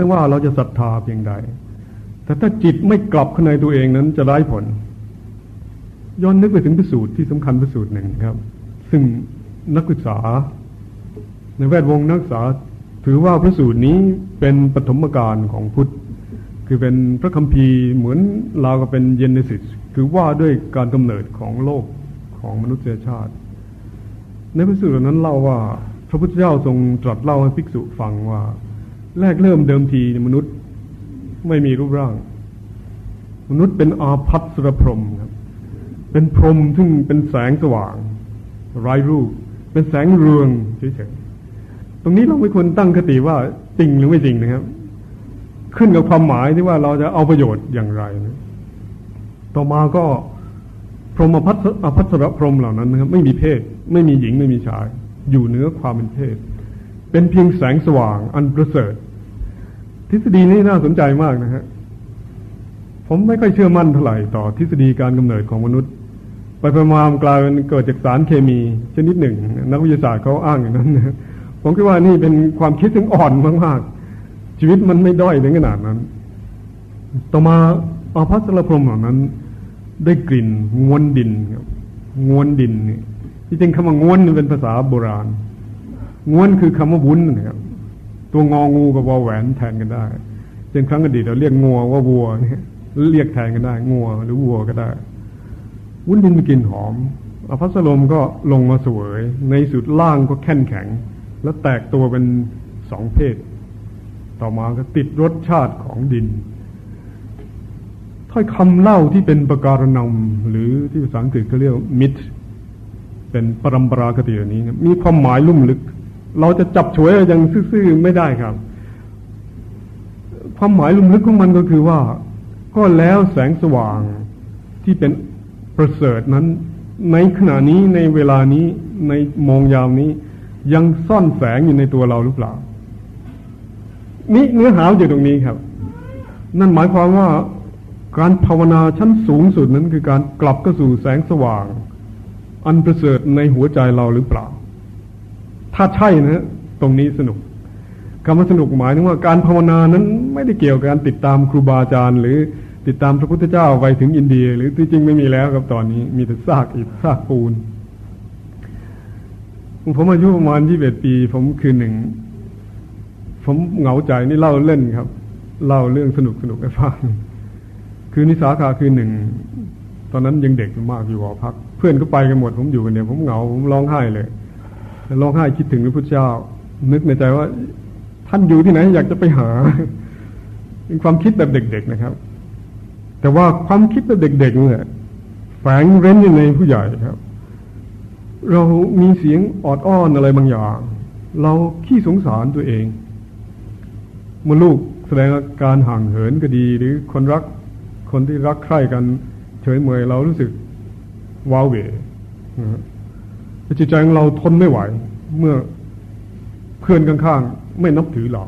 ไม่ว่าเราจะศรัทธาเพียงใด แต่ถ้าจิตไม่กลับข้างในตัวเองนั้นจะได้ผล ย้อนนึกไปถึงพิสูจน์ที่สำคัญพิสูจน์หนึ่งครับ ซึ่งนักศึกษา ในแวดวงนักศึกษาถือว่าพระสูตรนี้เป็นปฐมกาลของพุทธ คือเป็นพระคัมภีร์เหมือนเราก็เป็นเยนเนซิสคือว่าด้วยการกำเนิดของโลกของมนุษยชาติ ในพระสูตรนั้นเล่าว่าพระพุทธเจ้าทรงตรัสเล่าให้ภิกษุฟังว่า แรกเริ่มเดิมทีมนุษย์ไม่มีรูปร่าง มนุษย์เป็นอาภัสรพรมครับ เป็นพรมซึ่งเป็นแสงสว่างไร้รูป เป็นแสงเรืองเฉยๆตรงนี้เราไม่ควรตั้งคติว่าจริงหรือไม่จริงนะครับ ขึ้นกับความหมายที่ว่าเราจะเอาประโยชน์อย่างไรนะต่อมาก็พรหมพัสอภัสรพรหมเหล่านั้นนะครับ ไม่มีเพศ ไม่มีหญิงไม่มีชาย อยู่เหนือความเป็นเพศ เป็นเพียงแสงสว่างอันประเสริฐ ทฤษฎีนี้น่าสนใจมากนะฮะผมไม่ค่อยเชื่อมั่นเท่าไหร่ต่อทฤษฎีการกำเนิดของมนุษย์ ไปประมาณกลายเป็นเกิดจากสารเคมีชนิดหนึ่ง นักวิทยาศาสตร์เขาอ้างอย่างนั้นนะผมคิดว่านี่เป็นความคิดถึงอ่อนมากๆ ชีวิตมันไม่ด้อยถึงขนาดนั้น ต่อมาอาภัสรพรมเหล่านั้น ได้กลิ่นงวนดินครับงวนดินนี่ที่จริงคำว่างวนเป็นภาษาโบราณ งวนคือคำว่าวุ้นนะครับ ตัวงองูกับวอแหวนแทนกันได้เช่นครั้งอดีตเราเรียกงัวว่าวัวเนี่ยเรียกแทนกันได้งัวหรือวัวก็ได้ วุ้นดินมีกลิ่นหอมอภัสลมก็ลงมาสวย ในสุดล่างก็แข็งแข็ง แล้วแตกตัวเป็นสองเพศ ต่อมาก็ติดรสชาติของดินถ้อยคำเล่าที่เป็นประการนำหรือที่ภาษาอังกฤษเขาเรียกมิตรเป็นปรำปรากติอย่างนี้ มีความหมายลุ่มลึก เราจะจับฉวยอย่างซื่อๆไม่ได้ครับ ความหมายลุมลึกของมันก็คือว่า ก็แล้วแสงสว่างที่เป็นประเสริฐนั้น ในขณะนี้ในเวลานี้ในมองยามนี้ ยังซ่อนแสงอยู่ในตัวเราหรือเปล่านี่เนื้อหาอยู่ตรงนี้ครับ นั่นหมายความว่าการภาวนาชั้นสูงสุดนั้นคือการกลับเข้าสู่แสงสว่าง อันประเสริฐในหัวใจเราหรือเปล่า ถ้าใช่นะตรงนี้สนุกคำว่าสนุกหมายถึงว่าการภาวนานั้นไม่ได้เกี่ยวกับการติดตามครูบาอาจารย์ หรือติดตามพระพุทธเจ้าไปถึงอินเดีย หรือที่จริงไม่มีแล้วครับตอนนี้มีแต่ซากอิฐซากปูน ผมอายุประมาณยี่สิบเอ็ดปี ผมคือหนึ่ง ผมเหงาใจนี่เล่าเล่นครับ เล่าเรื่องสนุกสนุกให้ฟังคือนิสาขาคือหนึ่งตอนนั้นยังเด็กมากอยู่หอพัก เพื่อนก็ไปกันหมดผมอยู่กันเดียวผมเหงาผมร้องไห้เลย ร้องไห้คิดถึงพระพุทธเจ้า นึกในใจว่า ท่านอยู่ที่ไหน อยากจะไปหาเป็นความคิดแบบเด็ก ๆนะครับ แต่ว่าความคิดแบบเด็ก ๆ เนี่ยแฝงเร้นอยู่ในผู้ใหญ่ครับ เรามีเสียงออดอ้อนอะไรบางอย่าง เราขี้สงสารตัวเองเมื่อลูกแสดงอาการห่างเหินก็ดี หรือคนรักคนที่รักใคร่กัน เฉยเมยเรารู้สึกว้าเหว จิตใจของเราทนไม่ไหว เมื่อเพื่อนข้างๆ ไม่นับถือเรา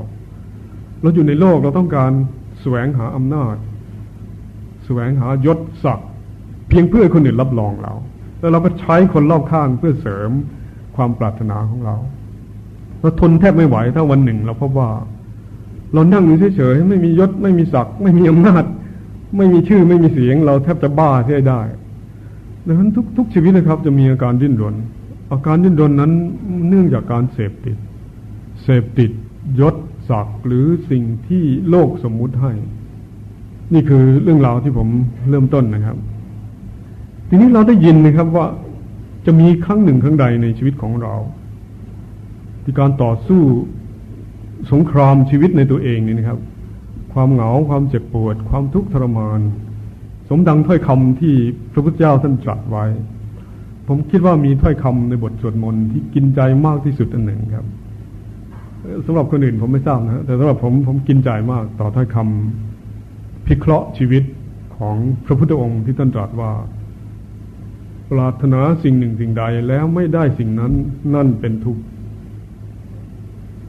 เราอยู่ในโลกเราต้องการแสวงหาอำนาจ แสวงหายศศักดิ์เพียงเพื่อคนอื่นรับรองเรา แล้วเราก็ใช้คนรอบข้างเพื่อเสริมความปรารถนาของเราเราทนแทบไม่ไหวถ้าวันหนึ่ง เราพบว่า เรานั่งอยู่เฉยๆไม่มียศไม่มีศักดิ์ไม่มีอำนาจ ไม่มีชื่อไม่มีเสียง เราแทบจะบ้าที่ได้ดังนั้นทุกทุกชีวิตนะครับ จะมีอาการดิ้นรน อาการดิ้นรนนั้นเนื่องจากการเสพติด เสพติดยศศักดิ์หรือสิ่งที่โลกสมมุติให้ นี่คือเรื่องราวที่ผมเริ่มต้นนะครับ ทีนี้เราได้ยินนะครับว่าจะมีครั้งหนึ่งครั้งใดในชีวิตของเรา ที่การต่อสู้สงครามชีวิตในตัวเองนี่นะครับ ความเหงาความเจ็บปวด ความทุกข์ทรมาน สมดังถ้อยคำที่พระพุทธเจ้าท่านตรัสไว้ ผมคิดว่ามีถ้อยคำในบทสวดมนต์ที่กินใจมากที่สุดอันหนึ่งครับสำหรับคนอื่นผมไม่ทราบนะแต่สำหรับผมผมกินใจมากต่อถ้อยคำพิเคราะห์ชีวิตของพระพุทธองค์ที่ท่านตรัสว่า ปรารถนาสิ่งหนึ่งสิ่งใดแล้วไม่ได้สิ่งนั้นนั่นเป็นทุกข์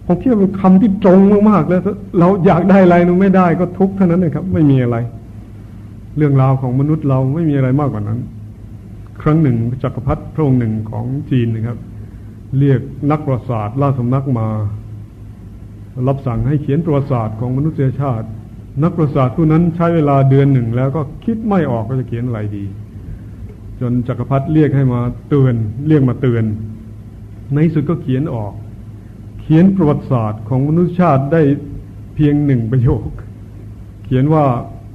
ผมคิดว่าเป็นคำที่ตรงมากๆแล้วเราอยากได้อะไรนึงไม่ได้ก็ทุกข์เท่านั้นเองครับ ไม่มีอะไร เรื่องราวของมนุษย์เราไม่มีอะไรมากกว่านั้น ครั้งหนึ่งจักรพรรดิพระองค์หนึ่งของจีนนะครับ เรียกนักประวัติศาสตร์ล่าสำนักมา รับสั่งให้เขียนประวัติศาสตร์ของมนุษยชาติ นักประวัติศาสตร์ผู้นั้นใช้เวลาเดือนหนึ่ง แล้วก็คิดไม่ออกว่าจะเขียนอะไรดี จนจักรพรรดิเรียกให้มาเตือน เรียกมาเตือน ในสุดก็เขียนออก เขียนประวัติศาสตร์ของมนุษยชาติได้เพียงหนึ่งประโยค เขียนว่า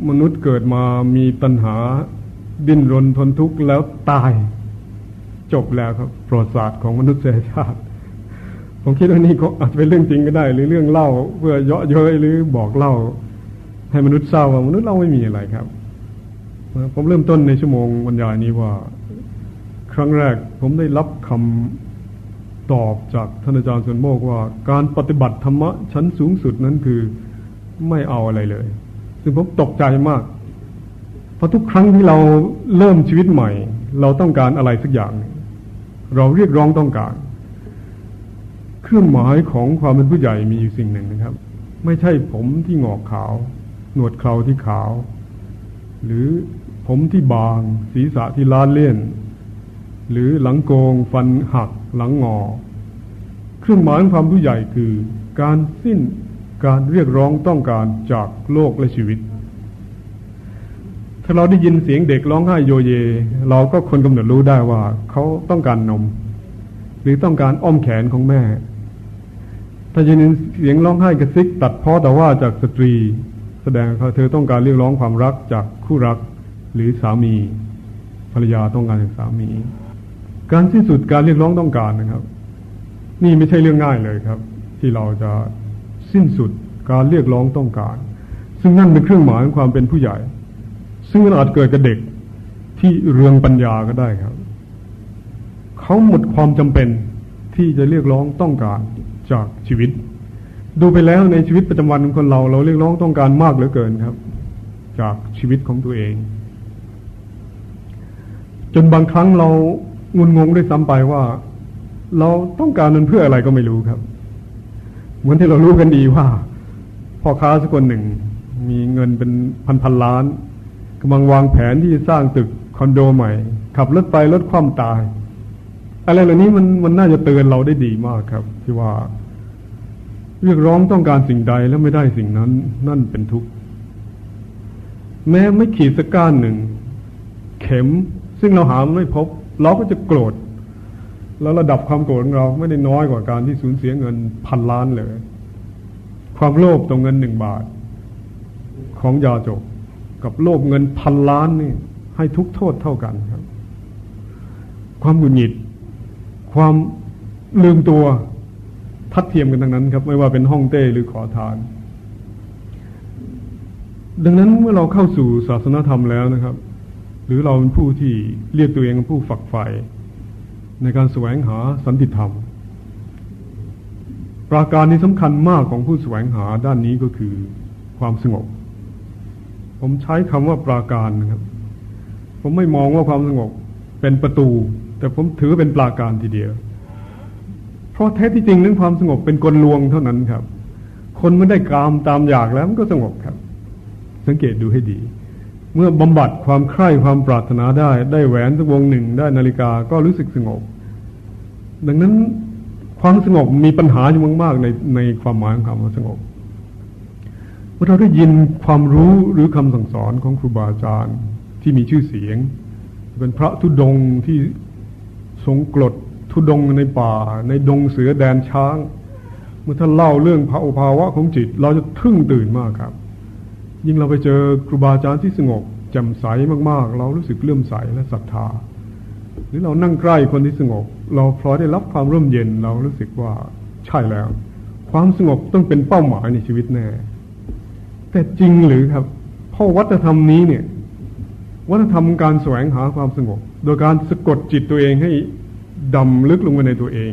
มนุษย์เกิดมามีตัณหา ดิ้นรนทนทุกข์แล้วตาย จบแล้วครับประวัติศาสตร์ของมนุษยชาติ ผมคิดว่านี่ก็อาจจะเป็นเรื่องจริงก็ได้ หรือเรื่องเล่า เพื่อเยาะเย้ยหรือบอกเล่า ให้มนุษย์เศร้าว่ามนุษย์เราไม่มีอะไรครับผมเริ่มต้นในชั่วโมงบรรยายนี้ว่า ครั้งแรกผมได้รับคำตอบจากท่านอาจารย์สนโมกว่าการปฏิบัติธรรมะชั้นสูงสุดนั้นคือไม่เอาอะไรเลย ซึ่งผมตกใจมาก เพราะทุกครั้งที่เราเริ่มชีวิตใหม่ เราต้องการอะไรสักอย่าง เราเรียกร้องต้องการ เครื่องหมายของความเป็นผู้ใหญ่มีอยู่สิ่งหนึ่งนะครับ ไม่ใช่ผมที่งอกขาว หนวดเคราที่ขาว หรือผมที่บาง ศีรษะที่ล้านเลี่ยน หรือหลังโกง ฟันหัก หลังงอ เครื่องหมายความผู้ใหญ่คือ การสิ้นการเรียกร้องต้องการจากโลกและชีวิต ถ้าเราได้ยินเสียงเด็กร้องไห้โยเย เราก็คนกำหนดรู้ได้ว่าเขาต้องการนม หรือต้องการอ้อมแขนของแม่ ถ้ายินเสียงร้องไห้กระซิก ตัดพ้อแต่ว่าจากสตรี แสดงว่าเธอต้องการเรียกร้องความรักจากคู่รักหรือสามี ภรรยาต้องการจากสามี การสิ้นสุดการเรียกร้องต้องการนะครับ นี่ไม่ใช่เรื่องง่ายเลยครับ ที่เราจะสิ้นสุดการเรียกร้องต้องการ ซึ่งนั่นเป็นเครื่องหมายของความเป็นผู้ใหญ่ ซึ่งอาจเกิดกับเด็กที่เรืองปัญญาก็ได้ครับ เขาหมดความจำเป็นที่จะเรียกร้องต้องการจากชีวิต ดูไปแล้วในชีวิตประจำวันของคนเรา เราเรียกร้องต้องการมากเหลือเกินครับ จากชีวิตของตัวเอง จนบางครั้งเรางุนงงด้วยซ้ำไปว่า เราต้องการมันเพื่ออะไรก็ไม่รู้ครับ เหมือนที่เรารู้กันดีว่าพ่อค้าสักคนหนึ่ง มีเงินเป็นพันพันล้าน กำลังวางแผนที่จะสร้างตึกคอนโดใหม่ ขับรถไปรถคว่ำตาย อะไรเหล่านี้มันมันน่าจะเตือนเราได้ดีมากครับ ที่ว่า เรียกร้องต้องการสิ่งใดแล้วไม่ได้สิ่งนั้น นั่นเป็นทุกข์แม้ไม่ขีดสักก้านหนึ่ง เข็ม ซึ่งเราหาไม่พบ เราก็จะโกรธแล้วระดับความโกรธของเราไม่ได้น้อยกว่าการที่สูญเสียเงินพันล้านเลย ความโลภต่อเงินหนึ่งบาท ของยาจก กับโลภเงินพันล้านนี่ให้ทุกโทษเท่ากันครับ ความหงุดหงิด ความลืมตัวทัดเทียมกันทั้งนั้นครับ ไม่ว่าเป็นห้องเต้หรือขอทาน ดังนั้นเมื่อเราเข้าสู่ศาสนาธรรมแล้วนะครับ หรือเราเป็นผู้ที่เรียกตัวเองเป็นผู้ฝักใฝ่ในการแสวงหาสันติธรรม ปราการที่สำคัญมากของผู้แสวงหาด้านนี้ก็คือความสงบ ผมใช้คำว่าปราการนะครับ ผมไม่มองว่าความสงบเป็นประตู แต่ผมถือเป็นปราการทีเดียว เพราะแท้ที่จริงเรื่องความสงบเป็นกลลวงเท่านั้นครับ คนไม่ได้กามตามอยากแล้วมันก็สงบครับ สังเกตดูให้ดี เมื่อบำบัดความใคร่ความปรารถนาได้ ได้แหวนสักวงหนึ่งได้นาฬิกาก็รู้สึกสงบ ดังนั้นความสงบมีปัญหาอยู่มากๆในในความหมายของคำว่าสงบ เมื่อเราได้ยินความรู้หรือคำสั่งสอนของครูบาอาจารย์ที่มีชื่อเสียง เป็นพระทุดงที่ทรงกรดทุดงในป่า ในดงเสือแดนช้าง เมื่อท่านเล่าเรื่องภาวะของจิต เราจะทึ่งตื่นมากครับ ยิ่งเราไปเจอครูบาอาจารย์ที่สงบแจ่มใสมากๆ เรารู้สึกเลื่อมใสและศรัทธา หรือเรานั่งใกล้คนที่สงบ เราพลอยได้รับความร่มเย็นเรารู้สึกว่าใช่แล้ว ความสงบต้องเป็นเป้าหมายในชีวิตแน่ แต่จริงหรือครับเพราะวัฒนธรรมนี้เนี่ย วัฒนธรรมการแสวงหาความสงบ โดยการสะกดจิตตัวเองให้ดำลึกลงไปในตัวเอง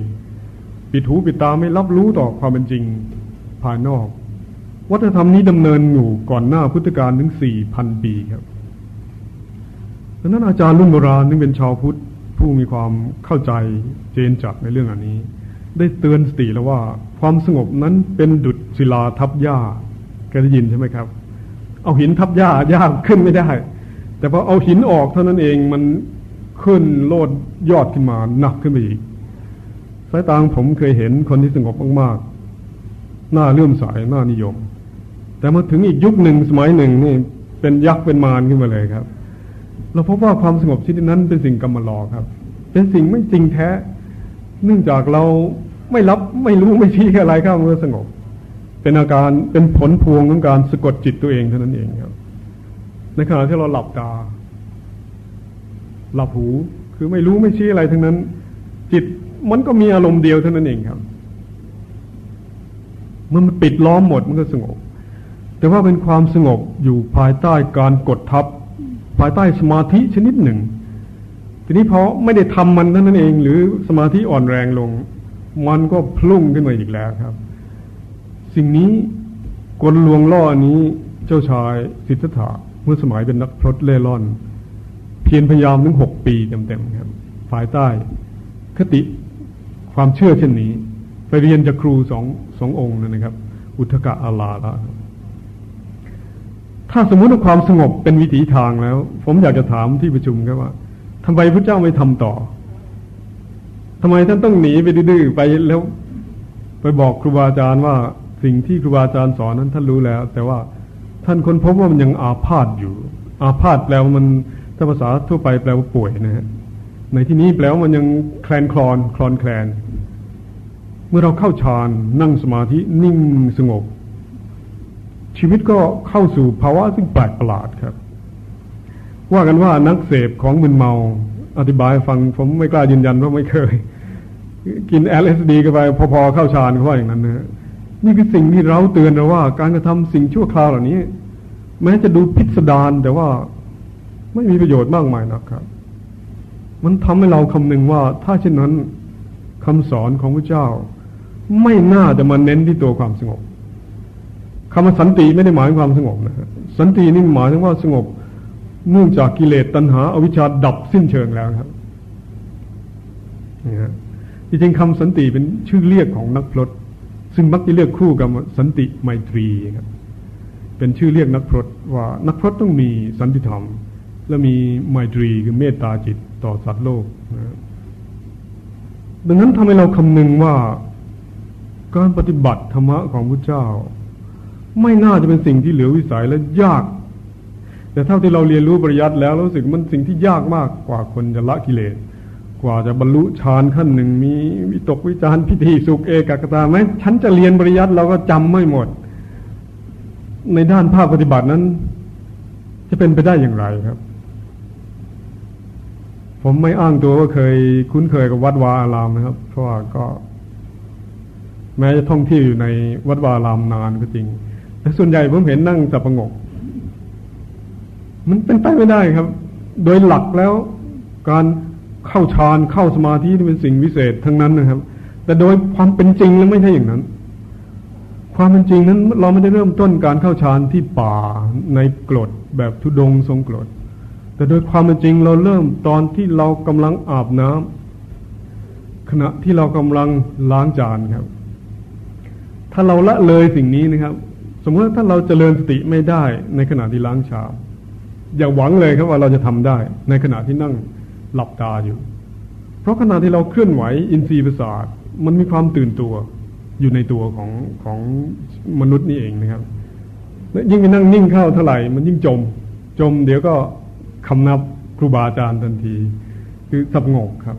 ปิดหูปิดตาไม่รับรู้ต่อความเป็นจริงภายนอก วัฒนธรรมนี้ดำเนินอยู่ก่อนหน้าพุทธกาลถึงสี่พันปีครับดังนั้นอาจารย์รุ่นโบราณนึงเป็นชาวพุทธผู้มีความเข้าใจเจนจัดในเรื่องอันนี้ ได้เตือนสติแล้วว่า ความสงบนั้นเป็นดุจศิลาทับหญ้า แกได้ยินใช่ไหมครับ เอาหินทับหญ้าหญ้าขึ้นไม่ได้ แต่พอเอาหินออกเท่านั้นเองมันขึ้นโลดยอดขึ้นมาหนักขึ้นไปอีกสายตาผมเคยเห็นคนที่สงบมากๆหน้าเลื่อมใสหน้านิยม แต่มาถึงอีกยุคหนึ่งสมัยหนึ่งนี่เป็นยักษ์เป็นมารขึ้นมาเลยครับ เราพบว่าความสงบชนิดนั้นเป็นสิ่งกรรมลอครับ เป็นสิ่งไม่จริงแท้ เนื่องจากเราไม่รับไม่รู้ไม่ชี้อะไรครับเมื่อสงบ เป็นอาการเป็นผลพวงของการสะกดจิตตัวเองเท่านั้นเองครับ ในขณะที่เราหลับตา หลับหูคือไม่รู้ไม่ชี้อะไรทั้งนั้น จิตมันก็มีอารมณ์เดียวเท่านั้นเองครับมันปิดล้อมหมดมันก็สงบ แต่ว่าเป็นความสงบอยู่ภายใต้การกดทับ ภายใต้สมาธิชนิดหนึ่ง ทีนี้เพอไม่ได้ทำมันเท่านั้นเอง หรือสมาธิอ่อนแรงลง มันก็พลุ่งขึ้นมาอีกแล้วครับ สิ่งนี้กลลวงล่อนี้เจ้าชายสิทธัตถะเมื่อสมัยเป็นนักพรตเล่ร่อน เพียรพยายามถึงหกปีเต็มๆครับภายใต้คติความเชื่อเช่นนี้ ไปเรียนจากครูสองสององค์นะครับ อุทกะอาลาละถ้าสมมติว่าความสงบเป็นวิถีทางแล้ว ผมอยากจะถามที่ประชุมครับว่าทำไมพระเจ้าไม่ทำต่อทำไมท่านต้องหนีไปดื้อไปแล้ว ไปบอกครูบาอาจารย์ว่า สิ่งที่ครูบาอาจารย์สอนนั้นท่านรู้แล้ว แต่ว่าท่านค้นพบว่ามันยังอาพาธอยู่ อาพาธแปลว่ามันถ้าภาษาทั่วไปแปลว่าป่วยนะฮะในที่นี้แปลว่ามันยังแคลนคลอนคลอนแคลน เมื่อเราเข้าฌานนั่งสมาธินิ่งสงบ ชีวิตก็เข้าสู่ภาวะซึ่งแปลกประหลาดครับ ว่ากันว่านักเสพของมึนเมา อธิบายฟังผมไม่กล้ายืนยันเพราะไม่เคย กิน LSD กันไปพอๆเข้าฌานเขาว่าอย่างนั้นนะ นี่คือสิ่งที่เราเตือนเราว่า การกระทำสิ่งชั่วคราวเหล่านี้ แม้จะดูพิสดารแต่ว่าไม่มีประโยชน์มากมายนะครับ มันทำให้เราคำนึงว่า ถ้าเช่นนั้นคำสอนของพระเจ้า ไม่น่าจะมาเน้นที่ตัวความสงบคำว่าสันติไม่ได้หมายถึงความสงบนะฮะสันตินี่หมายถึงว่าสงบเนื่องจากกิเลสตัณหาอาวิชชาดับสิ้นเชิงแล้วครับนี่ฮะจริงๆคำสันติเป็นชื่อเรียกของนักพรต ซึ่งมักจะเรียกคู่กับสันติไมตรีครับเป็นชื่อเรียกนักพรตว่านักพรตต้องมีสันติธรรม และมีไมตรีคือเมตตาจิตต่อสัตว์โลกนะดังนั้นทำให้เราคำนึงว่าการปฏิบัติธรรมะของพระเจ้า ไม่น่าจะเป็นสิ่งที่เหลือวิสัยและยาก แต่เท่าที่เราเรียนรู้ปริยัติแล้วรู้สึกมันสิ่งที่ยากมากกว่าคนจะละกิเลส กว่าจะบรรลุฌานขั้นหนึ่งมีวิตกวิจารพิธีสุขเอกกตาไหมฉันจะเรียนปริยัติเราก็จำไม่หมด ในด้านภาคปฏิบัตินั้น จะเป็นไปได้อย่างไรครับ ผมไม่อ้างตัวว่าเคยคุ้นเคยกับวัดวาอารามนะครับ เพราะว่าก็ แม้จะท่องเที่ยวอยู่ในวัดวาอารามนานก็จริง แต่ส่วนใหญ่ผมเห็นนั่งสับประงก มันเป็นไปไม่ได้ครับ โดยหลักแล้วการ เข้าฌานเข้าสมาธินี่เป็นสิ่งวิเศษทั้งนั้นนะครับ แต่โดยความเป็นจริงแล้วไม่ใช่อย่างนั้น ความเป็นจริงนั้นเราไม่ได้เริ่มต้นการเข้าฌานที่ป่าในกรดแบบทุดงทรงกรดแต่โดยความเป็นจริงเราเริ่มตอนที่เรากำลังอาบน้ำขณะที่เรากำลังล้างจานครับ ถ้าเราละเลยสิ่งนี้นะครับ สมมติถ้าเราจเจริญสติไม่ได้ในขณะที่ล้างชามอย่าหวังเลยครับว่าเราจะทำได้ในขณะที่นั่ง หลับตาอยู่ เพราะขณะที่เราเคลื่อนไหวอินทรีย์ประสาทมันมีความตื่นตัวอยู่ในตัวของของมนุษย์นี่เองนะครับและยิ่งไปนั่งนิ่งเข้าเท่าไหร่มันยิ่งจม จมเดี๋ยวก็คำนับครูบาอาจารย์ทันที คือสับงกครับ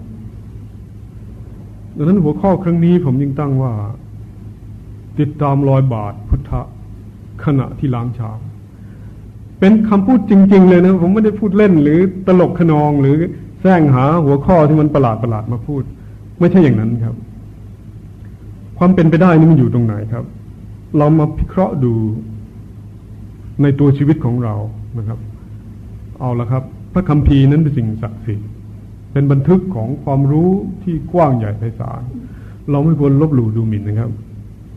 ดังนั้นหัวข้อครั้งนี้ผมยิ่งตั้งว่า ติดตามรอยบาทพุทธขณะที่ล้างชามเป็นคำพูดจริง ๆ เลยนะ ผมไม่ได้พูดเล่นหรือตลกขนองหรือ แซงหาหัวข้อที่มันประหลาดประหลาดมาพูด ไม่ใช่อย่างนั้นครับ ความเป็นไปได้นี่มันอยู่ตรงไหนครับ เรามาพิเคราะห์ดูในตัวชีวิตของเรานะครับ เอาละครับ พระคัมภีร์นั้นเป็นสิ่งศักดิ์สิทธิ์เป็นบันทึกของความรู้ที่กว้างใหญ่ไพศาลเราไม่ควรลบหลู่ดูหมิ่นนะครับ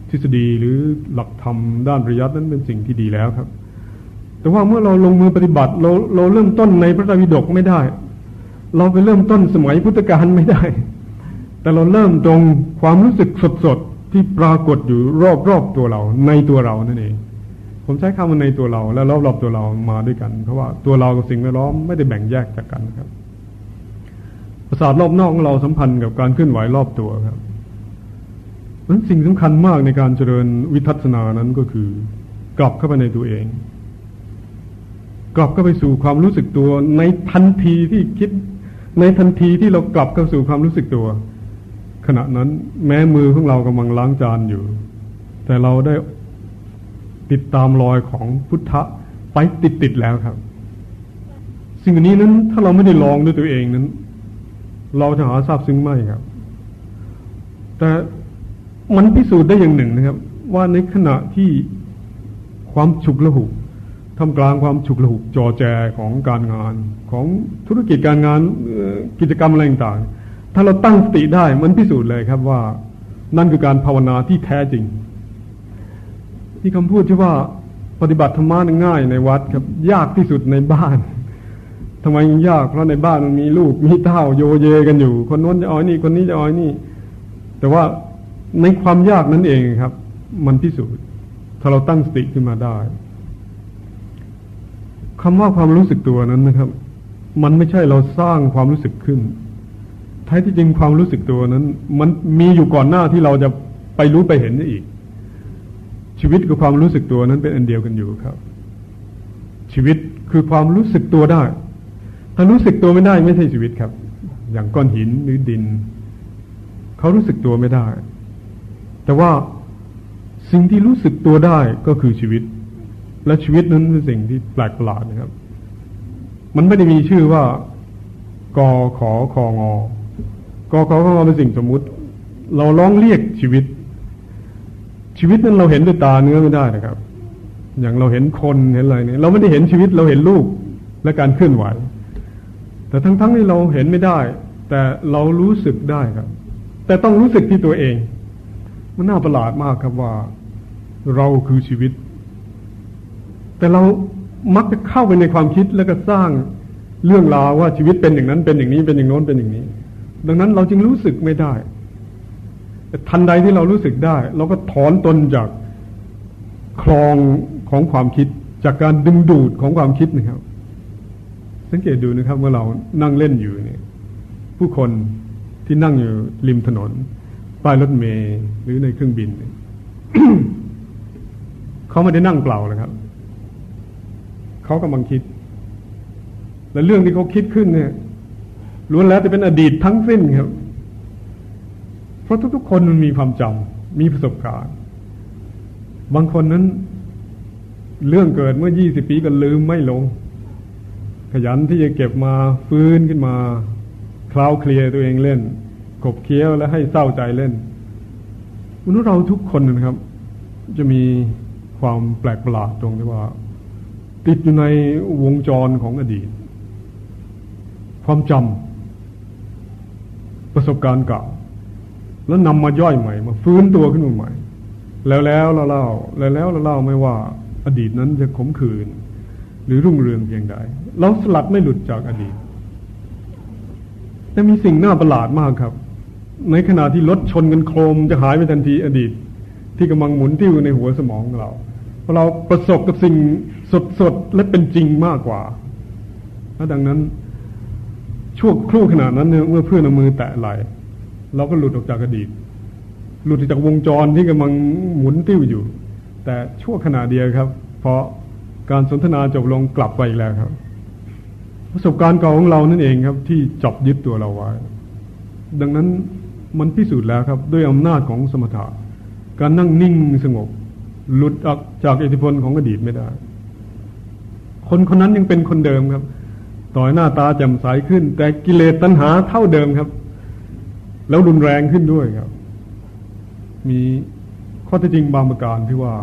ทฤษฎีหรือหลักธรรมด้านปริยัตินั้นเป็นสิ่งที่ดีแล้วครับ แต่ว่าเมื่อเราลงมือปฏิบัติเราเราเริ่มต้นในพระไตรปิฎกไม่ได้ เราไปเริ่มต้นสมัยพุทธกาลไม่ได้ แต่เราเริ่มตรงความรู้สึกสดๆที่ปรากฏอยู่รอบๆตัวเรา ในตัวเรานั่นเอง ผมใช้คำว่าในตัวเราและรอบๆตัวเรามาด้วยกัน เพราะว่าตัวเรากับสิ่งแวดล้อมไม่ได้แบ่งแยกจากกันครับประสาทรอบนอกของเราสัมพันธ์กับการเคลื่อนไหวรอบตัวครับนั้นสิ่งสำคัญมากในการเจริญวิทัศนานั้นก็คือ กลับเข้าไปในตัวเอง กลับเข้าไปสู่ความรู้สึกตัวในทันทีที่คิด ในทันทีที่เรากลับเข้าสู่ความรู้สึกตัว ขณะนั้นแม้มือของเรากำลังล้างจานอยู่ แต่เราได้ติดตามรอยของพุทธะไปติดติดแล้วครับ สิ่งนี้นั้นถ้าเราไม่ได้ลองด้วยตัวเองนั้น เราจะหาทราบซึ้งไม่ครับ แต่มันพิสูจน์ได้อย่างหนึ่งนะครับ ว่าในขณะที่ความฉุกละหุก ทำกลางความฉุกละหุกจอแจของการงานของธุรกิจการงานกิจกรรมอะไรต่างๆถ้าเราตั้งสติได้มันพิสูจน์เลยครับว่า นั่นคือการภาวนาที่แท้จริง ที่คำพูดที่ว่าปฏิบัติธรรมะง่ายในวัดครับ ยากที่สุดในบ้านทำไมยากเพราะในบ้านมันมีลูกมีเต้าโยเยกันอยู่ คนนู้นจะอ้อยนี่คนนี้จะอ้อยนี่ แต่ว่าในความยากนั่นเองครับ มันพิสูจน์ถ้าเราตั้งสติขึ้นมาได้ คำว่าความรู้สึกตัวนั้นนะครับ มันไม่ใช่เราสร้างความรู้สึกขึ้นแท้ที่จริงความรู้สึกตัวนั้น มันมีอยู่ก่อนหน้าที่เราจะไปรู้ไปเห็นอีก ชีวิตกับความรู้สึกตัวนั้นเป็นอันเดียวกันอยู่ครับ ชีวิตคือความรู้สึกตัวได้ ถ้ารู้สึกตัวไม่ได้ไม่ใช่ชีวิตครับ อย่างก้อนหินหรือดิน เขารู้สึกตัวไม่ได้ แต่ว่าสิ่งที่รู้สึกตัวได้ก็คือชีวิต และชีวิตนั้นเป็นสิ่งที่แปลกประหลาดนะครับ มันไม่ได้มีชื่อว่ากอขอคองอกอขอคองอเป็นสิ่งสมมุติ เราลองเรียกชีวิต ชีวิตนั้นเราเห็นด้วยตาเนื้อไม่ได้นะครับ อย่างเราเห็นคนเห็นอะไรเนี่ยเราไม่ได้เห็นชีวิตเราเห็นรูปและการเคลื่อนไหว แต่ทั้งๆที่เราเห็นไม่ได้ แต่เรารู้สึกได้ครับ แต่ต้องรู้สึกที่ตัวเอง มันน่าประหลาดมากครับว่า เราคือชีวิต แต่เรามักจะเข้าไปในความคิดแล้วก็สร้างเรื่องราวว่าชีวิตเป็นอย่างนั้นเป็นอย่างนี้เป็นอย่างโน้นเป็นอย่างนี้ ดังนั้นเราจึงรู้สึกไม่ได้แต่ทันใดที่เรารู้สึกได้ เราก็ถอนตนจากคลองของความคิด จากการดึงดูดของความคิดนะครับ สังเกตดูนะครับเมื่อเรานั่งเล่นอยู่เนี่ย ผู้คนที่นั่งอยู่ริมถนนป้ายรถเมล์หรือในเครื่องบิน เขาไม่ได้นั่งเปล่าเลยครับ เขากำลังคิด และเรื่องที่เขาคิดขึ้นเนี่ยล้วนแล้วจะเป็นอดีตทั้งสิ้นครับ เพราะทุกๆคนมันมีความจำมีประสบการณ์ บางคนนั้น เรื่องเกิดเมื่อยี่สิบปีก็ลืมไม่ลง ขยันที่จะเก็บมาฟื้นขึ้นมาคลาวเคลียตัวเองเล่นกบเคี้ยวและให้เศร้าใจเล่นมนุษย์เราทุกคนนะครับ จะมีความแปลกประหลาดตรงที่ว่า ติดอยู่ในวงจรของอดีต ความจำประสบการณ์เก่า แล้วนำมาย่อยใหม่ มาฟื้นตัวขึ้นมาใหม่ แล้วแล้วเราเล่าแล้วแล้วเราเล่าไม่ว่าอดีตนั้นจะขมขื่นหรือรุ่งเรืองเพียงใด เราสลัดไม่หลุดจากอดีต แต่มีสิ่งน่าประหลาดมากครับ ในขณะที่รถชนกันโครมจะหายไปทันทีอดีต ที่กำลังหมุนติ้วในหัวสมองเราพราะเราประสบกับสิ่งสด ๆและเป็นจริงมากกว่า และดังนั้นช่วงครู่ขนาดนั้นเนี่ยเมื่อเพื่อนเอามือแตะไหลเราก็หลุดออกจากอดีต หลุดจากวงจรที่กำลังหมุนติ้วอยู่ แต่ชั่วขณะเดียวครับ เพราะการสนทนาจบลงกลับไปแล้วครับ ประสบการณ์เก่าของเรานั่นเองครับ ที่จับยึดตัวเราไว้ ดังนั้นมันพิสูจน์แล้วครับ ด้วยอำนาจของสมถะการนั่งนิ่งสงบ หลุดออกจากอิทธิพลของอดีตไม่ได้ คนคนนั้นยังเป็นคนเดิมครับ ต่อยหน้าตาแจ่มใสขึ้น แต่กิเลสตัณหาเท่าเดิมครับ แล้วรุนแรงขึ้นด้วยครับ มีข้อเท็จจริงบางประการที่ว่า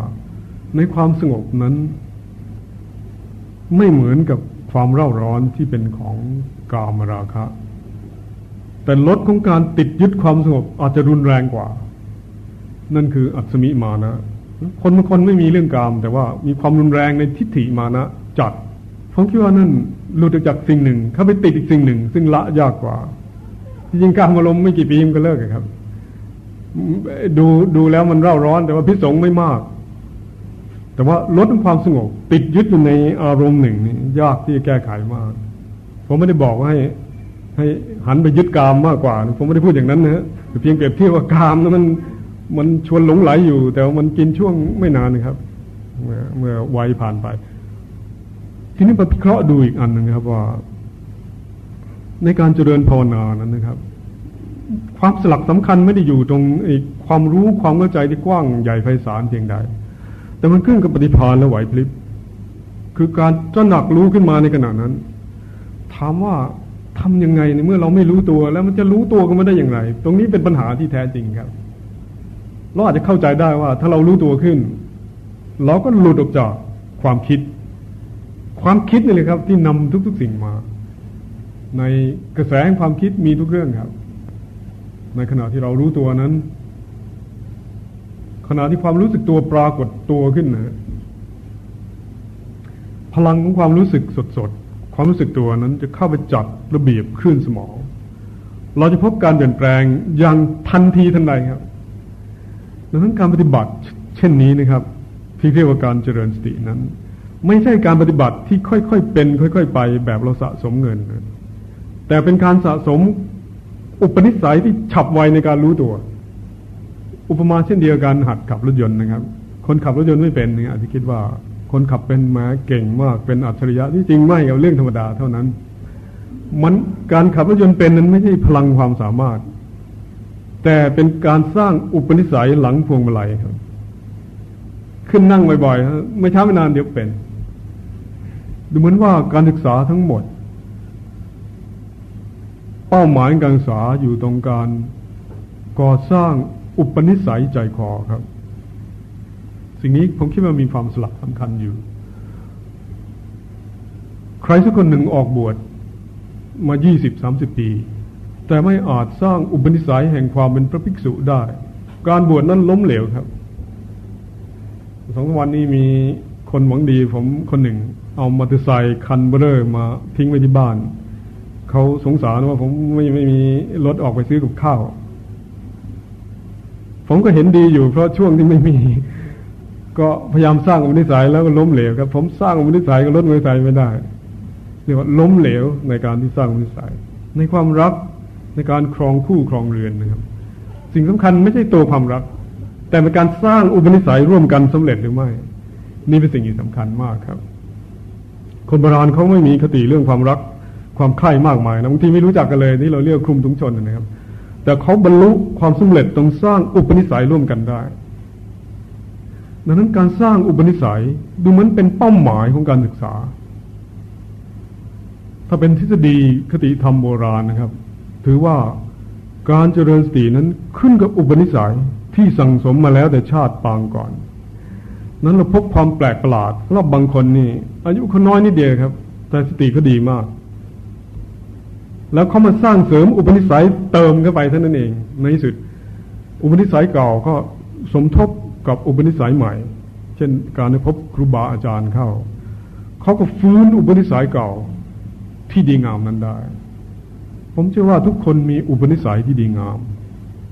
ในความสงบนั้น ไม่เหมือนกับความเร่าร้อนที่เป็นของกามราคะ แต่ลดของการติดยึดความสงบอาจจะรุนแรงกว่า นั่นคืออัศมิมานะ คนบางคนไม่มีเรื่องกาม แต่ว่ามีความรุนแรงในทิฏฐิมานะ จัดผมคิดว่านั่นหลุดจากสิ่งหนึ่ง เข้าไปติดอีกสิ่งหนึ่ง ซึ่งละยากกว่าจริงการอารมณ์ไม่กี่ปีมันก็เลิกครับ ดูดูแล้วมันเร่าร้อน แต่ว่าพิษสงไม่มาก แต่ว่าลดความสงบติดยึดอยู่ในอารมณ์หนึ่งนี่ยากที่จะแก้ไขมาก ผมไม่ได้บอกว่าให้ให้หันไปยึดกามมากกว่า ผมไม่ได้พูดอย่างนั้นนะเพียงเปรียบเทียบว่ากามนั้นมันมันชวนหลงไหลอยู่ แต่ว่ามันกินช่วงไม่นานนะครับ เมื่อเมื่อวัยผ่านไป ทีนี้มาพิเคราะห์ดูอีกอันนึงครับว่า ในการเจริญภาวนานั้นนะครับ ความสลักสำคัญไม่ได้อยู่ตรงความรู้ความเข้าใจที่กว้างใหญ่ไพศาลเพียงใด แต่มันขึ้นกับปฏิภาณและไหวพลิบคือการตระหนักรู้ขึ้นมาในขณะนั้น ถามว่าทํำยังไงในเมื่อเราไม่รู้ตัวแล้วมันจะรู้ตัวกันมาได้อย่างไร ตรงนี้เป็นปัญหาที่แท้จริงครับ เราอาจจะเข้าใจได้ว่า ถ้าเรารู้ตัวขึ้น เราก็หลุดออกจากความคิด ความคิดนี่เลยครับ ที่นำทุก ๆ สิ่งมา ในกระแสงความคิดมีทุกเรื่องครับ ในขณะที่เรารู้ตัวนั้น ขณะที่ความรู้สึกตัวปรากฏตัวขึ้นนะพลังของความรู้สึกสดๆความรู้สึกตัวนั้นจะเข้าไปจัดระเบียบคลื่นสมอง เราจะพบการเปลี่ยนแปลงอย่างทันทีทันใดครับดังนั้นการปฏิบัติเช่นนี้นะครับที่เรียกว่าการเจริญสตินั้น ไม่ใช่การปฏิบัติที่ค่อยๆเป็น ค่อย ๆ ไปแบบเราสะสมเงิน แต่เป็นการสะสมอุปนิสัยที่ฉับไวในการรู้ตัว อุปมาเช่นเดียวกันหัดขับรถยนต์นะครับ คนขับรถยนต์ไม่เป็นเนี่ยอาจจะคิดว่า คนขับเป็นมาเก่งมากเป็นอัจฉริยะที่จริงไม่กับเรื่องธรรมดาเท่านั้น มันการขับรถยนต์เป็นนั้นไม่ใช่พลังความสามารถ แต่เป็นการสร้างอุปนิสัยหลังพวงมาลัยครับ ขึ้นนั่งบ่อยๆไม่ช้าไม่นานเดี๋ยวเป็น ดูเหมือนว่าการศึกษาทั้งหมด เป้าหมายการศึกษาอยู่ตรงการก่อสร้างอุปนิสัยใจคอครับ สิ่งนี้ผมคิดว่ามีความสลักสำคัญอยู่ ใครสักคนหนึ่งออกบวชมายี่สิบสามสิบปี แต่ไม่อาจสร้างอุปนิสัยแห่งความเป็นพระภิกษุได้ การบวชนั้นล้มเหลวครับ สองวันนี้มีคนหวังดีผมคนหนึ่ง เอามอเตอร์ไซค์คันเบอร์มาทิ้งไว้ที่บ้าน เขาสงสารว่าผมไม่ไม่มีรถออกไปซื้อกับข้าว ผมก็เห็นดีอยู่ เพราะช่วงที่ไม่มี ก็พยายามสร้างอุปนิสัยแล้วก็ล้มเหลวครับ ผมสร้างอุปนิสัยก็ลดอุปนิสัยไม่ได้เรียกว่าล้มเหลวในการที่สร้างอุปนิสัย ในความรักในการครองคู่ครองเรือนนะครับ สิ่งสำคัญไม่ใช่ตัวความรัก แต่เป็นการสร้างอุปนิสัยร่วมกันสำเร็จหรือไม่ นี่เป็นสิ่งที่สำคัญมากครับ คนโบราณเขาไม่มีคติเรื่องความรักความใคร่มากมายนะบางทีไม่รู้จักกันเลยนี่เราเรียกคลุมถุงชนนะครับ แต่เขาบรรลุความสำเร็จตรงสร้างอุปนิสัยร่วมกันได้ดังนั้นการสร้างอุปนิสัยดูเหมือนเป็นเป้าหมายของการศึกษา ถ้าเป็นทฤษฎีคติธรรมโบราณนะครับ ถือว่าการเจริญสตินั้นขึ้นกับอุปนิสัยที่สั่งสมมาแล้วแต่ชาติปางก่อน นั้นเราพบความแปลกประหลาดรอบบางคนนี่ อายุเขาน้อยนิดเดียวครับ แต่สติเขาดีมาก แล้วเขามาสร้างเสริมอุปนิสัยเติมเข้าไปเท่านั้นเอง ในที่สุด อุปนิสัยเก่าก็สมทบกับอุปนิสัยใหม่ เช่นการได้พบครูบาอาจารย์เข้า เขาก็ฟื้นอุปนิสัยเก่าที่ดีงามนั้นได้ ผมเชื่อว่าทุกคนมีอุปนิสัยที่ดีงาม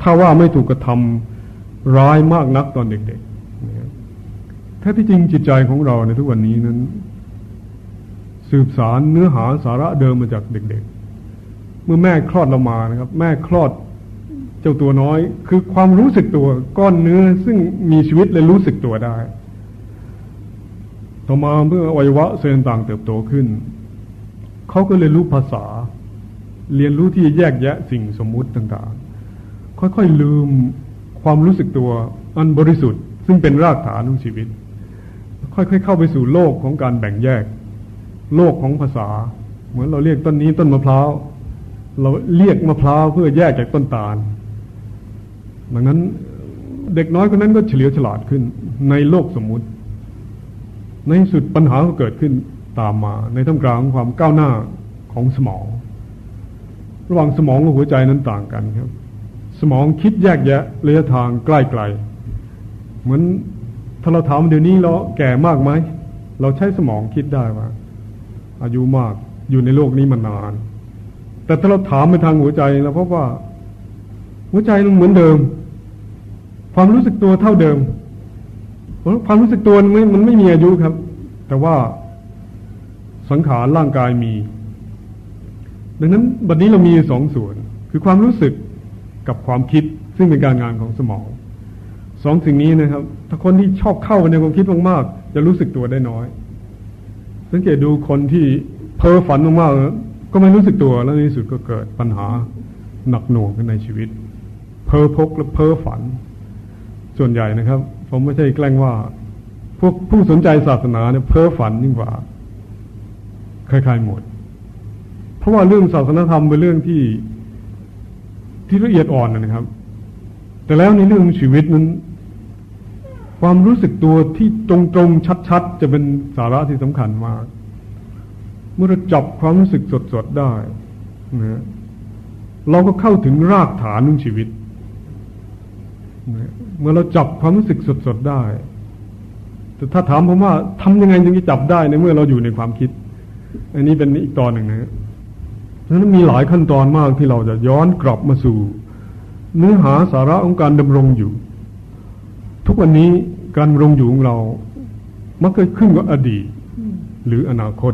ถ้าว่าไม่ถูกกระทำร้ายมากนักตอนเด็กๆ แท้ที่จริงจิตใจของเราในทุกวันนี้นั้น สืบสารเนื้อหาสาระเดิมมาจากเด็ก ๆ เมื่อแม่คลอดเรามานะครับ แม่คลอดเจ้าตัวน้อย คือความรู้สึกตัวก้อนเนื้อซึ่งมีชีวิตและรู้สึกตัวได้ ต่อมาเมื่ออวัยวะเซลล์ต่างเติบโตขึ้นเขาก็เลยรู้ภาษา เรียนรู้ที่แยกแยะสิ่งสมมุติต่างๆ ค่อยๆลืมความรู้สึกตัวอันบริสุทธิ์ ซึ่งเป็นรากฐานของชีวิต ค่อยๆเข้าไปสู่โลกของการแบ่งแยก โลกของภาษา เหมือนเราเรียกต้นนี้ต้นมะพร้าวเราเรียกมะพร้าวเพื่อแยกจากต้นตาล ดังนั้นเด็กน้อยคนนั้นก็เฉลียวฉลาดขึ้น ในโลกสมมุติ ในสุดปัญหาก็เกิดขึ้นตามมา ในท่ามกลางความก้าวหน้าของสมอง ระหว่างสมองกับหัวใจนั้นต่างกันครับ สมองคิดแยกแยะระยะทางใกล้ไกล เหมือน ถ้าเราถามเดี๋ยวนี้เราแก่มากไหม เราใช้สมองคิดได้ว่า อายุมากอยู่ในโลกนี้มานาน แต่ถ้าเราถามไปทางหัวใจเราพบว่า หัวใจมันเหมือนเดิม ความรู้สึกตัวเท่าเดิม ความรู้สึกตัวมันไม่มันไม่มีอายุครับ แต่ว่าสังขารร่างกายมี ดังนั้นบัดนี้เรามีสองส่วน คือความรู้สึกกับความคิดซึ่งเป็นการงานของสมอง สองสิ่งนี้นะครับ ถ้าคนที่ชอบเข้าในความคิดมากๆจะรู้สึกตัวได้น้อย สังเกตดูคนที่เพ้อฝันมากๆก็ไม่รู้สึกตัวแล้วในที่สุดก็เกิดปัญหาหนักหน่วงในชีวิต เพ้อพกและเพ้อฝัน ส่วนใหญ่นะครับ ผมไม่ใช่แกล้งว่า พวกผู้สนใจศาสนาเนี่ยเพ้อฝันยิ่งกว่าคล้ายๆหมด เพราะว่าเรื่องศาสนธรรมเป็นเรื่องที่ที่ละเอียดอ่อนนะครับ แต่แล้วในเรื่องชีวิตนั้น ความรู้สึกตัวที่ตรงๆชัดๆ จะเป็นสาระที่สำคัญมาก เมื่อเราจับความรู้สึกสดๆได้นะเราก็เข้าถึงรากฐานของชีวิตเมื่อเราจับความรู้สึกสดๆได้ แต่ถ้าถามผมว่าทำยังไงจึงจะจับได้ในเมื่อเราอยู่ในความคิด อันนี้เป็นอีกตอนหนึ่งนะฉะนั้นมีหลายขั้นตอนมากที่เราจะย้อนกลับมาสู่ เนื้อหาสาระของการดำรงอยู่ ทุกวันนี้ การดำรงอยู่ของเรา มักเกิดขึ้นกับอดีต หรืออนาคต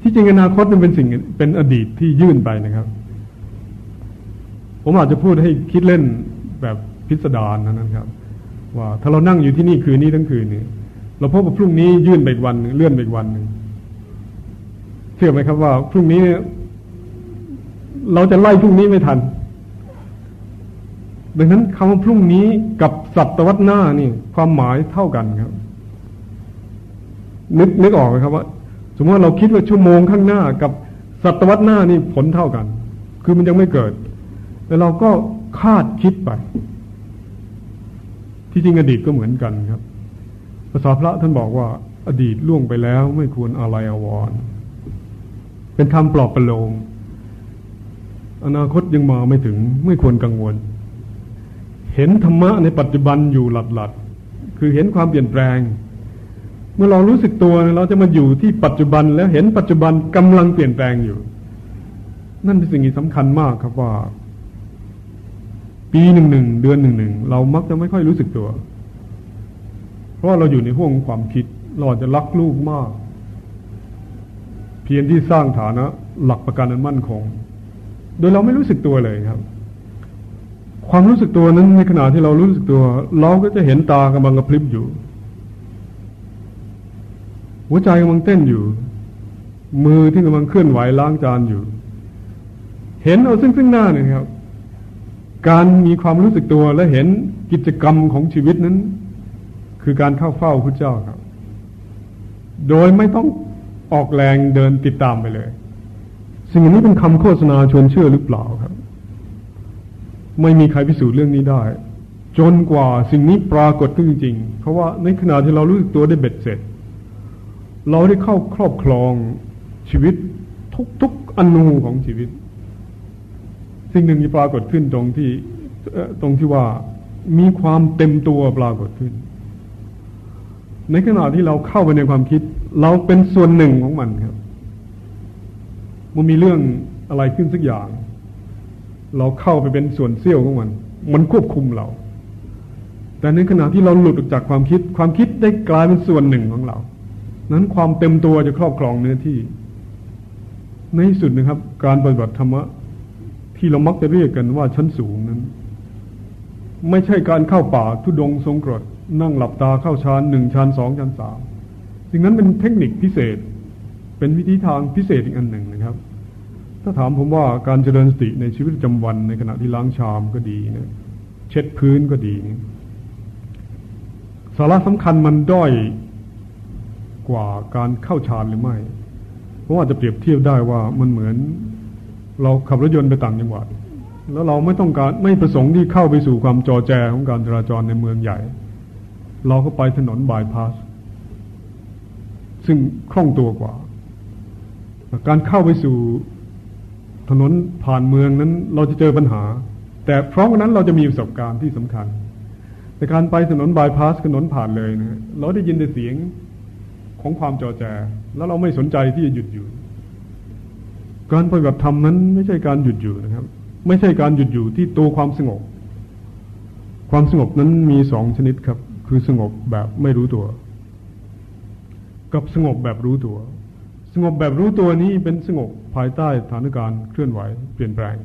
ที่จริงอนาคตมันเป็นสิ่งเป็นอดีตที่ยื่นไปนะครับ ผมอาจจะพูดให้คิดเล่นแบบพิสดารนั้นครับ ว่าถ้าเรานั่งอยู่ที่นี่คืนนี้ทั้งคืนนี้เราพบว่าพรุ่งนี้ยื่นไปวันเลื่อนไปวันหนึ่งเชื่อไหมครับว่า พรุ่งนี้ เราจะไล่พรุ่งนี้ไม่ทัน ดังนั้นคำว่าพรุ่งนี้กับสัตวัตหน้านี่ ความหมายเท่ากันครับ นึกนึกออกไหมครับว่า สมมติว่าเราคิดว่าชั่วโมงข้างหน้า กับสัตวัตหน้านี่ผลเท่ากัน คือมันยังไม่เกิดแต่เราก็คาดคิดไป ที่จริงอดีตก็เหมือนกันครับภาษาพระท่านบอกว่า อดีตล่วงไปแล้ว ไม่ควรอะไรอววรเป็นคำปลอบประโลมอนาคตยังมาไม่ถึง ไม่ควรกังวล เห็นธรรมะในปัจจุบันอยู่หลัดหลัดคือเห็นความเปลี่ยนแปลง เมื่อเรารู้สึกตัวเราจะมาอยู่ที่ปัจจุบันแล้วเห็นปัจจุบันกำลังเปลี่ยนแปลงอยู่ นั่นเป็นสิ่งที่สำคัญมากครับว่า ปีหนึ่งหนึ่งเดือนหนึ่งหนึ่งเรามักจะไม่ค่อยรู้สึกตัว เพราะเราอยู่ในห้วงความคิดเราจะรักลูกมาก เพียรที่สร้างฐานะ หลักประกันอันมั่นคง โดยเราไม่รู้สึกตัวเลยครับ ความรู้สึกตัวนั้นในขณะที่เรารู้สึกตัว เราก็จะเห็นตากำลังกระพริบอยู่ หัวใจกำลังเต้นอยู่ มือที่กำลังเคลื่อนไหวล้างจานอยู่ เห็นเอาซึ่งซึ่งหน้าเนี่ยครับ การมีความรู้สึกตัวและเห็นกิจกรรมของชีวิตนั้น คือการเข้าเฝ้าพระเจ้าครับ โดยไม่ต้องออกแรงเดินติดตามไปเลย สิ่งนี้เป็นคำโฆษณาชวนเชื่อหรือเปล่าครับ ไม่มีใครพิสูจน์เรื่องนี้ได้ จนกว่าสิ่งนี้ปรากฏขึ้นจริงเพราะว่าในขณะที่เรารู้สึกตัวได้เบ็ดเสร็จ เราได้เข้าครอบครองชีวิตทุกๆอนูของชีวิต สิ่งหนึ่งที่ปรากฏขึ้นตรงที่ตรงที่ว่ามีความเต็มตัวปรากฏขึ้น ในขณะที่เราเข้าไปในความคิด เราเป็นส่วนหนึ่งของมันครับ มันมีเรื่องอะไรขึ้นสักอย่าง เราเข้าไปเป็นส่วนเสี้ยวของมัน มันควบคุมเรา แต่ในขณะที่เราหลุดออกจากความคิด ความคิดได้กลายเป็นส่วนหนึ่งของเรา นั้นความเต็มตัวจะครอบครองเนื้อที่ ในที่สุดนะครับ การปฏิบัติธรรมะที่เรามักจะเรียกกันว่าชั้นสูงนั้น ไม่ใช่การเข้าป่าทุดงทรงกรดนั่งหลับตาเข้าฌานหนึ่งฌานสองฌานสามสิ่งนั้นเป็นเทคนิคพิเศษ เป็นวิธีทางพิเศษอีกอันหนึ่งนะครับ ถ้าถามผมว่าการเจริญสติในชีวิตประจำวันในขณะที่ล้างชามก็ดีนะเช็ดพื้นก็ดี สาระสำคัญมันด้อยกว่าการเข้าฌานหรือไม่ เพราะว่าจะเปรียบเทียบได้ว่ามันเหมือน เราขับรถยนต์ไปต่างจังหวัด แล้วเราไม่ต้องการไม่ประสงค์ที่เข้าไปสู่ความจอแจของการจราจรในเมืองใหญ่ เราก็ไปถนนบายพาสซึ่งคล่องตัวกว่า การเข้าไปสู่ ถนนผ่านเมืองนั้นเราจะเจอปัญหา แต่เพราะนั้นเราจะมีประสบการณ์ที่สำคัญแต่การไปถนนบายพาสถนนผ่านเลยนะเราได้ยินแต่เสียงของความจอแจ แล้วเราไม่สนใจที่จะหยุดอยู่ การปฏิบัติธรรมนั้นไม่ใช่การหยุดอยู่นะครับ ไม่ใช่การหยุดอยู่ที่ตัวความสงบ ความสงบนั้นมีสองชนิดครับ คือสงบแบบไม่รู้ตัว กับสงบแบบรู้ตัว สงบแบบรู้ตัวนี้เป็นสงบภายใต้สถานการณ์เคลื่อนไหวเปลี่ยนแปลง